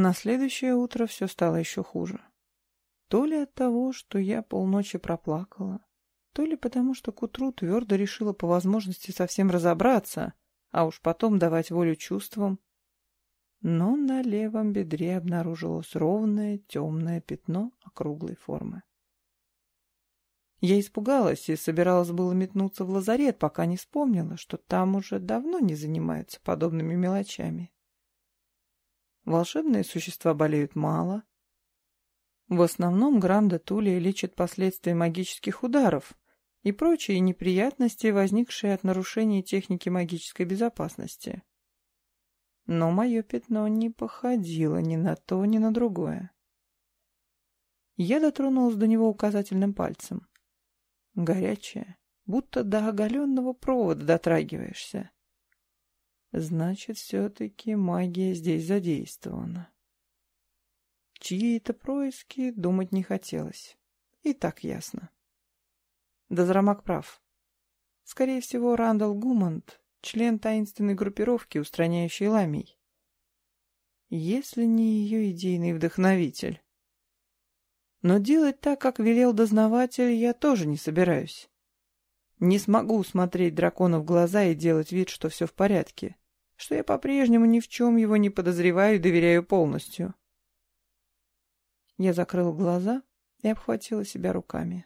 На следующее утро все стало еще хуже. То ли от того, что я полночи проплакала, то ли потому, что к утру твердо решила по возможности совсем разобраться, а уж потом давать волю чувствам. Но на левом бедре обнаружилось ровное темное пятно округлой формы. Я испугалась и собиралась было метнуться в лазарет, пока не вспомнила, что там уже давно не занимаются подобными мелочами. Волшебные существа болеют мало. В основном Гранда Тулия лечит последствия магических ударов и прочие неприятности, возникшие от нарушения техники магической безопасности. Но мое пятно не походило ни на то, ни на другое. Я дотронулась до него указательным пальцем горячая, будто до оголенного провода дотрагиваешься. Значит, все-таки магия здесь задействована. Чьи-то происки думать не хотелось. И так ясно. Дозрамак прав. Скорее всего, Рандall Гумант — член таинственной группировки, устраняющей ламий. Если не ее идейный вдохновитель. Но делать так, как велел дознаватель, я тоже не собираюсь. Не смогу смотреть дракону в глаза и делать вид, что все в порядке, что я по-прежнему ни в чем его не подозреваю и доверяю полностью. Я закрыл глаза и обхватила себя руками.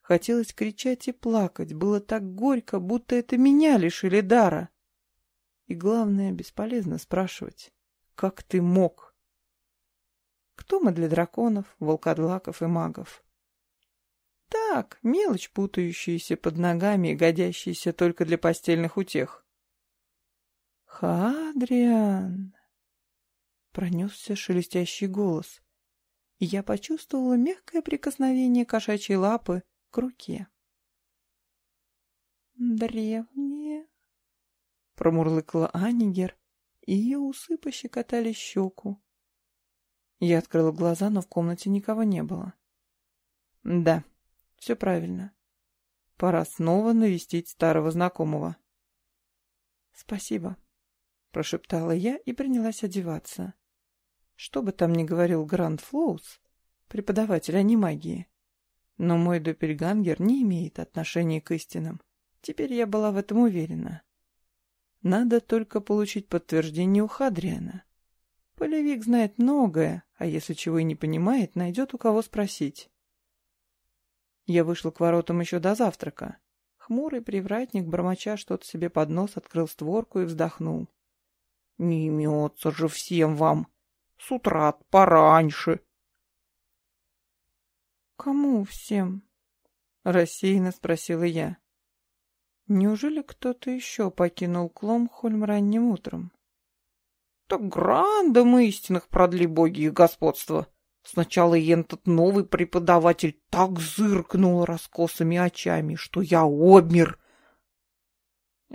Хотелось кричать и плакать, было так горько, будто это меня лишили дара. И главное, бесполезно спрашивать, как ты мог? Кто мы для драконов, волкодлаков и магов? Так, мелочь, путающаяся под ногами и годящаяся только для постельных утех. «Хадриан!» Пронесся шелестящий голос, я почувствовала мягкое прикосновение кошачьей лапы к руке. «Древние!» Промурлыкала Анигер, и ее усы пощекотали щеку. Я открыла глаза, но в комнате никого не было. Да, все правильно. Пора снова навестить старого знакомого. Спасибо, прошептала я и принялась одеваться. Что бы там ни говорил Гранд Флоус, преподаватель анимагии, но мой допельгангер не имеет отношения к истинам. Теперь я была в этом уверена. Надо только получить подтверждение у Хадриана. Полевик знает многое, а если чего и не понимает, найдет у кого спросить. Я вышла к воротам еще до завтрака. Хмурый привратник, бормоча что-то себе под нос, открыл створку и вздохнул. — Не имется же всем вам! С утра пораньше! — Кому всем? — рассеянно спросила я. Неужели кто-то еще покинул Кломхольм ранним утром? Так грандом истинных продли боги их господство. Сначала и этот новый преподаватель так зыркнул раскосыми очами, что я обмер.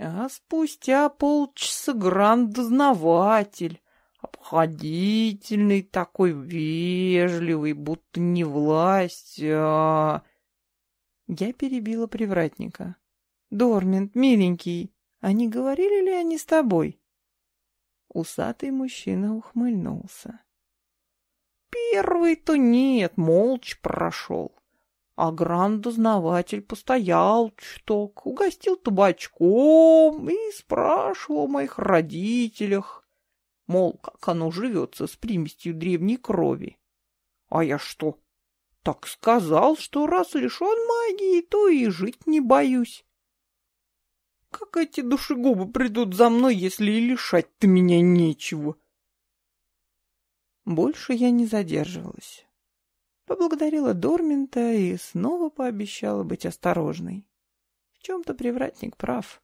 А спустя полчаса гранд-дознаватель, обходительный такой, вежливый, будто не власть, а... Я перебила привратника. «Дормент, миленький, а не говорили ли они с тобой?» Усатый мужчина ухмыльнулся. Первый-то нет, молча прошел. А гранд-дознаватель постоял чуток, угостил табачком и спрашивал о моих родителях. Мол, как оно живется с примесью древней крови. А я что? Так сказал, что раз лишен магии, то и жить не боюсь. Как эти душегубы придут за мной, если и лишать-то меня нечего? Больше я не задерживалась. Поблагодарила Дорминта и снова пообещала быть осторожной. В чем-то привратник прав.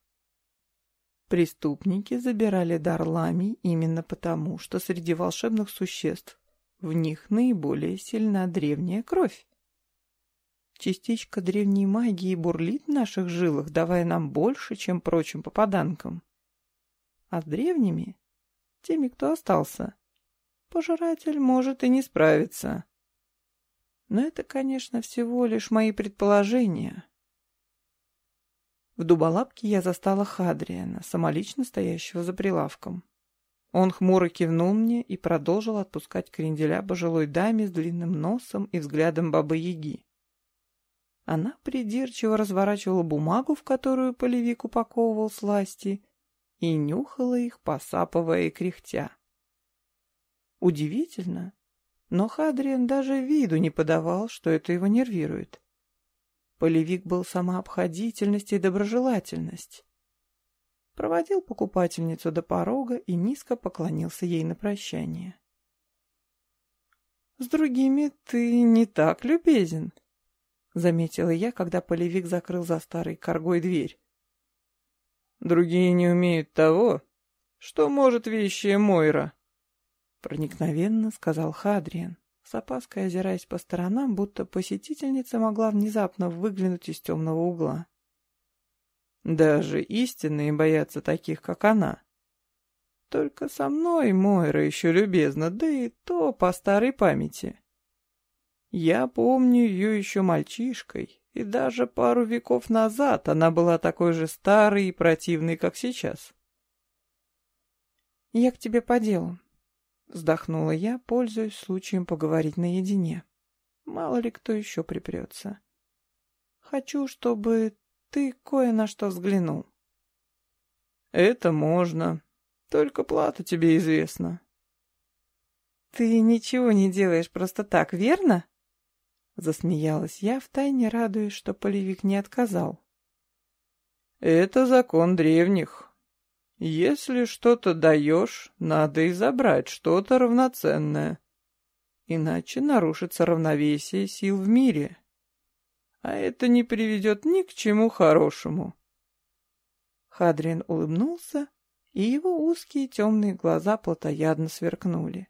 Преступники забирали дар лами именно потому, что среди волшебных существ в них наиболее сильна древняя кровь. Частичка древней магии бурлит в наших жилах, давая нам больше, чем прочим попаданкам. А с древними, теми, кто остался, пожиратель может и не справиться. Но это, конечно, всего лишь мои предположения. В дуболапке я застала Хадриана, самолично стоящего за прилавком. Он хмуро кивнул мне и продолжил отпускать кренделя пожилой даме с длинным носом и взглядом бабы-яги. Она придирчиво разворачивала бумагу, в которую полевик упаковывал сласти, и нюхала их, посапывая и кряхтя. Удивительно, но Хадриан даже виду не подавал, что это его нервирует. Полевик был сама обходительность и доброжелательность проводил покупательницу до порога и низко поклонился ей на прощание. «С другими ты не так любезен», — заметила я, когда полевик закрыл за старой коргой дверь. «Другие не умеют того, что может вещая Мойра», — проникновенно сказал Хадриан, с опаской озираясь по сторонам, будто посетительница могла внезапно выглянуть из темного угла. Даже истинные боятся таких, как она. Только со мной Мойра еще любезна, да и то по старой памяти. Я помню ее еще мальчишкой, и даже пару веков назад она была такой же старой и противной, как сейчас. «Я к тебе по делу», — вздохнула я, пользуясь случаем поговорить наедине. Мало ли кто еще припрется. «Хочу, чтобы ты кое на что взглянул. Это можно. Только плата тебе известна. Ты ничего не делаешь просто так, верно? Засмеялась я, втайне радуясь, что полевик не отказал. Это закон древних. Если что-то даешь, надо и забрать что-то равноценное. Иначе нарушится равновесие сил в мире а это не приведет ни к чему хорошему. Хадрин улыбнулся, и его узкие темные глаза плотоядно сверкнули.